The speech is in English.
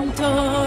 Don't.